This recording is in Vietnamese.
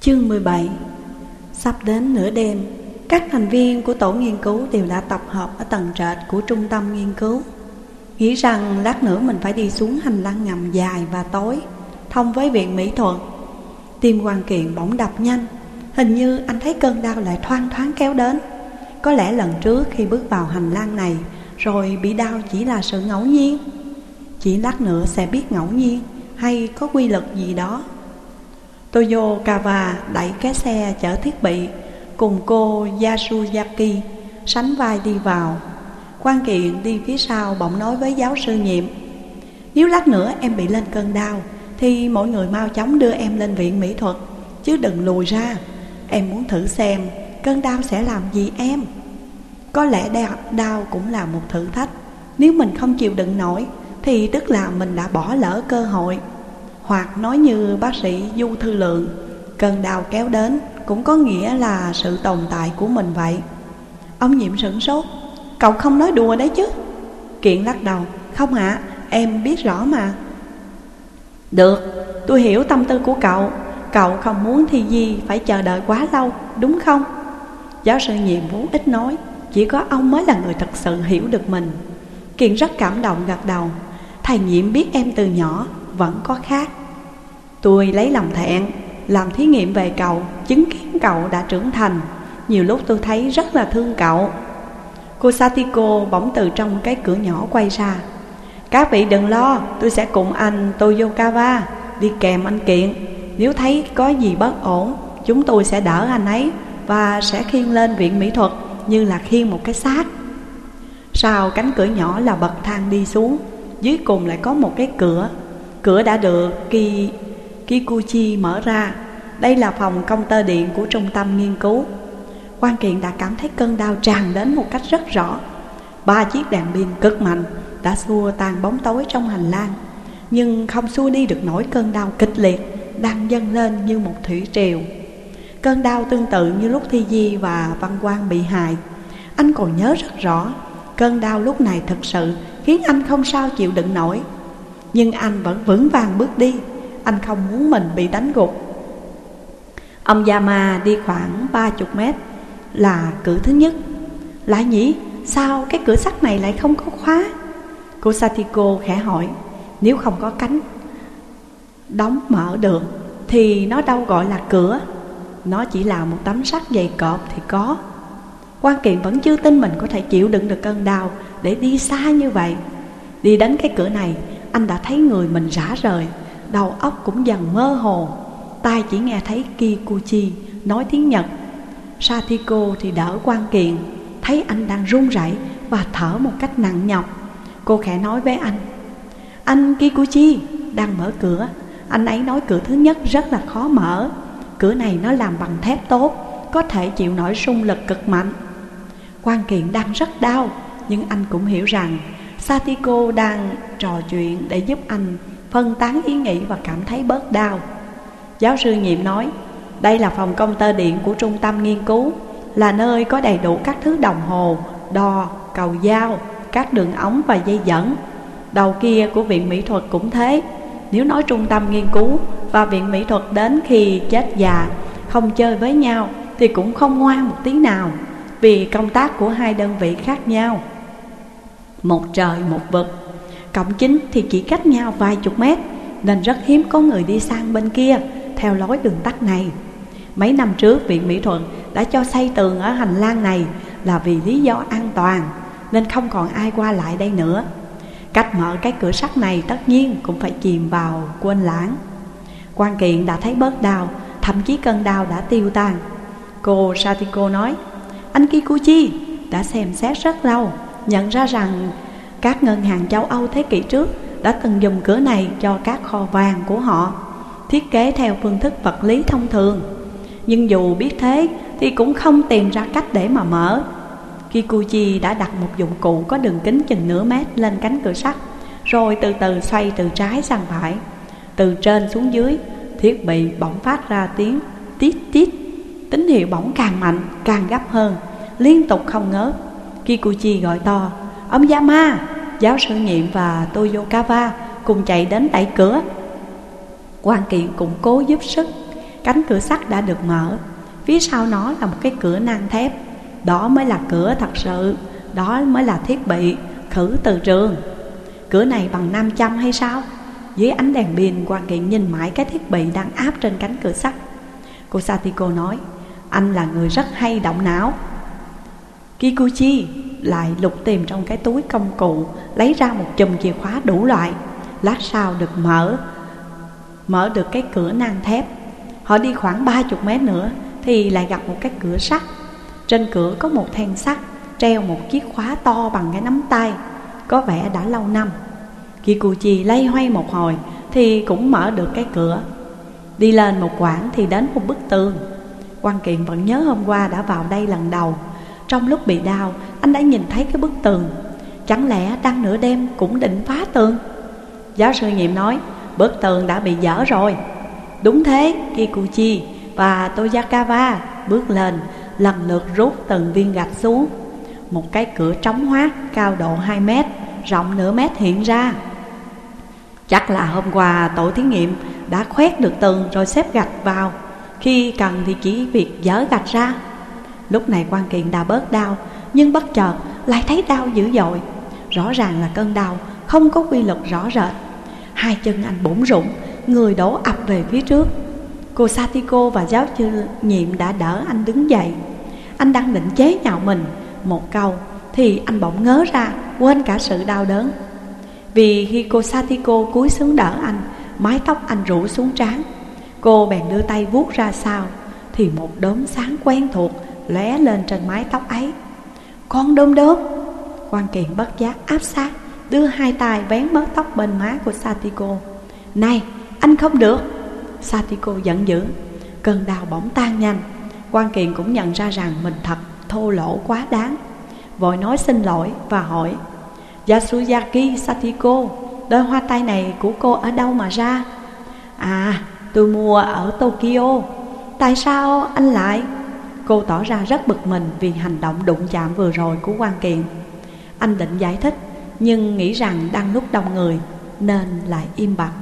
Chương 17 Sắp đến nửa đêm, Các thành viên của tổ nghiên cứu đều đã tập hợp ở tầng trệt của trung tâm nghiên cứu. Nghĩ rằng lát nữa mình phải đi xuống hành lang ngầm dài và tối, Thông với viện mỹ thuật. Tim quan kiện bỗng đập nhanh, Hình như anh thấy cơn đau lại thoang thoáng kéo đến. Có lẽ lần trước khi bước vào hành lang này, Rồi bị đau chỉ là sự ngẫu nhiên. Chỉ lát nữa sẽ biết ngẫu nhiên Hay có quy luật gì đó. Toyo Kawa đẩy cái xe chở thiết bị Cùng cô Yasuyaki sánh vai đi vào. Quan kiện đi phía sau bỗng nói với giáo sư nhiệm Nếu lát nữa em bị lên cơn đau Thì mọi người mau chóng đưa em lên viện mỹ thuật Chứ đừng lùi ra. Em muốn thử xem cơn đau sẽ làm gì em. Có lẽ đau, đau cũng là một thử thách. Nếu mình không chịu đựng nổi Thì tức là mình đã bỏ lỡ cơ hội hoặc nói như bác sĩ Du Thư Lượng Cơn đau kéo đến cũng có nghĩa là sự tồn tại của mình vậy. Ông nhiệm sửng sốt Cậu không nói đùa đấy chứ? Kiện lắc đầu Không ạ, em biết rõ mà. Được, tôi hiểu tâm tư của cậu. Cậu không muốn thì gì phải chờ đợi quá lâu, đúng không? Giáo sư nhiệm vốn ít nói Chỉ có ông mới là người thật sự hiểu được mình. Kiện rất cảm động gật đầu Thầy nhiệm biết em từ nhỏ vẫn có khác. Tôi lấy lòng thẹn, Làm thí nghiệm về cậu, Chứng kiến cậu đã trưởng thành. Nhiều lúc tôi thấy rất là thương cậu. Cô Satiko bỗng từ trong cái cửa nhỏ quay ra. Các vị đừng lo, Tôi sẽ cùng anh Toyokawa Đi kèm anh Kiện. Nếu thấy có gì bất ổn, Chúng tôi sẽ đỡ anh ấy Và sẽ khiêng lên viện mỹ thuật Như là khiêng một cái xác. Sau cánh cửa nhỏ là bậc thang đi xuống, Dưới cùng lại có một cái cửa. Cửa đã được Ki Kikuchi mở ra. Đây là phòng công tơ điện của trung tâm nghiên cứu. Quan kiện đã cảm thấy cơn đau tràn đến một cách rất rõ. Ba chiếc đèn pin cực mạnh đã xua tan bóng tối trong hành lang, Nhưng không xua đi được nỗi cơn đau kịch liệt Đang dâng lên như một thủy triều. Cơn đau tương tự như lúc Thi Di và Văn Quang bị hại. Anh còn nhớ rất rõ, Cơn đau lúc này thực sự khiến anh không sao chịu đựng nổi. Nhưng anh vẫn vững vàng bước đi anh không muốn mình bị đánh gục. Ông Yama đi khoảng ba chục mét Là cửa thứ nhất. Lại nhỉ Sao cái cửa sắt này lại không có khóa? Cô Satiko khẽ hỏi, Nếu không có cánh Đóng mở được Thì nó đâu gọi là cửa? Nó chỉ là một tấm sắt dày cọp thì có. Quan kiện vẫn chưa tin mình có thể chịu đựng được cơn đau Để đi xa như vậy. Đi đến cái cửa này, Anh đã thấy người mình rã rời. Đầu óc cũng dần mơ hồ. Tai chỉ nghe thấy Kikuchi nói tiếng Nhật. Satiko thì đỡ quan kiện, Thấy anh đang run rẩy và thở một cách nặng nhọc. Cô khẽ nói với anh Anh Kikuchi đang mở cửa. Anh ấy nói cửa thứ nhất rất là khó mở. Cửa này nó làm bằng thép tốt, Có thể chịu nổi xung lực cực mạnh. Quan kiện đang rất đau, Nhưng anh cũng hiểu rằng Satiko đang trò chuyện để giúp anh phân tán ý nghĩ và cảm thấy bớt đau. Giáo sư nhiệm nói Đây là phòng công tơ điện của trung tâm nghiên cứu Là nơi có đầy đủ các thứ đồng hồ, đo, cầu dao, các đường ống và dây dẫn. Đầu kia của viện mỹ thuật cũng thế. Nếu nói trung tâm nghiên cứu và viện mỹ thuật đến khi chết già Không chơi với nhau thì cũng không ngoan một tí nào Vì công tác của hai đơn vị khác nhau. Một trời một vực. Cộng chính thì chỉ cách nhau vài chục mét, Nên rất hiếm có người đi sang bên kia, Theo lối đường tắt này. Mấy năm trước Viện Mỹ Thuận đã cho xây tường ở hành lang này Là vì lý do an toàn, Nên không còn ai qua lại đây nữa. Cách mở cái cửa sắt này tất nhiên cũng phải chìm vào quên lãng. Quan kiện đã thấy bớt đau, Thậm chí cơn đau đã tiêu tan. Cô Satiko nói, Anh Kikuchi đã xem xét rất lâu, Nhận ra rằng các ngân hàng châu Âu thế kỷ trước đã từng dùng cửa này cho các kho vàng của họ Thiết kế theo phương thức vật lý thông thường. Nhưng dù biết thế thì cũng không tìm ra cách để mà mở. Kikuchi đã đặt một dụng cụ có đường kính chừng nửa mét lên cánh cửa sắt Rồi từ từ xoay từ trái sang phải. Từ trên xuống dưới thiết bị bỗng phát ra tiếng tít tít. Tín hiệu bỗng càng mạnh, càng gấp hơn Liên tục không ngớt. Kikuchi gọi to Ông Yama, giáo sư nhiệm và Toyokawa cùng chạy đến đẩy cửa. Quan kiện cũng cố giúp sức. Cánh cửa sắt đã được mở. Phía sau nó là một cái cửa nang thép. Đó mới là cửa thật sự. Đó mới là thiết bị khử từ trường. Cửa này bằng 500 hay sao? Dưới ánh đèn pin quan kiện nhìn mãi cái thiết bị đang áp trên cánh cửa sắt. Cô Satiko nói, Anh là người rất hay động não. Kikuchi lại lục tìm trong cái túi công cụ, Lấy ra một chùm chìa khóa đủ loại. Lát sau được mở Mở được cái cửa nan thép. Họ đi khoảng ba chục mét nữa Thì lại gặp một cái cửa sắt. Trên cửa có một then sắt, Treo một chiếc khóa to bằng cái nắm tay, Có vẻ đã lâu năm. Kikuchi lay hoay một hồi Thì cũng mở được cái cửa. Đi lên một quãng thì đến một bức tường. Quan kiện vẫn nhớ hôm qua đã vào đây lần đầu. Trong lúc bị đau anh đã nhìn thấy cái bức tường. Chẳng lẽ đang nửa đêm cũng định phá tường? Giáo sư nhiệm nói, Bức tường đã bị dở rồi. Đúng thế, Kikuchi và Toyakawa bước lên, Lần lượt rút từng viên gạch xuống. Một cái cửa trống hoác cao độ 2 mét, Rộng nửa mét hiện ra. Chắc là hôm qua tổ thí nghiệm đã khoét được tường rồi xếp gạch vào. Khi cần thì chỉ việc dỡ gạch ra. Lúc này quan kiện đã bớt đau nhưng bất chợt lại thấy đau dữ dội. Rõ ràng là cơn đau, không có quy luật rõ rệt. Hai chân anh bủn rụng, Người đổ ập về phía trước. Cô Satiko và giáo sư nhiệm đã đỡ anh đứng dậy. Anh đang định chế nhạo mình. Một câu thì anh bỗng ngớ ra, Quên cả sự đau đớn. Vì khi cô Satiko cúi xuống đỡ anh, Mái tóc anh rủ xuống trán. Cô bèn đưa tay vuốt ra sau, Thì một đốm sáng quen thuộc lóe lên trên mái tóc ấy. Con đôm đốm quan kiện bất giác áp sát, Đưa hai tay vén bớt tóc bên má của Satiko. Này, anh không được. Satiko giận dữ, Cơn đau bỗng tan nhanh. Quan kiện cũng nhận ra rằng mình thật thô lỗ quá đáng. Vội nói xin lỗi và hỏi, Yasuyaki Satiko, Đôi hoa tay này của cô ở đâu mà ra? À tôi mua ở Tokyo. Tại sao anh lại? Cô tỏ ra rất bực mình vì hành động đụng chạm vừa rồi của quan kiện. Anh định giải thích, Nhưng nghĩ rằng đang lúc đông người, Nên lại im bặt.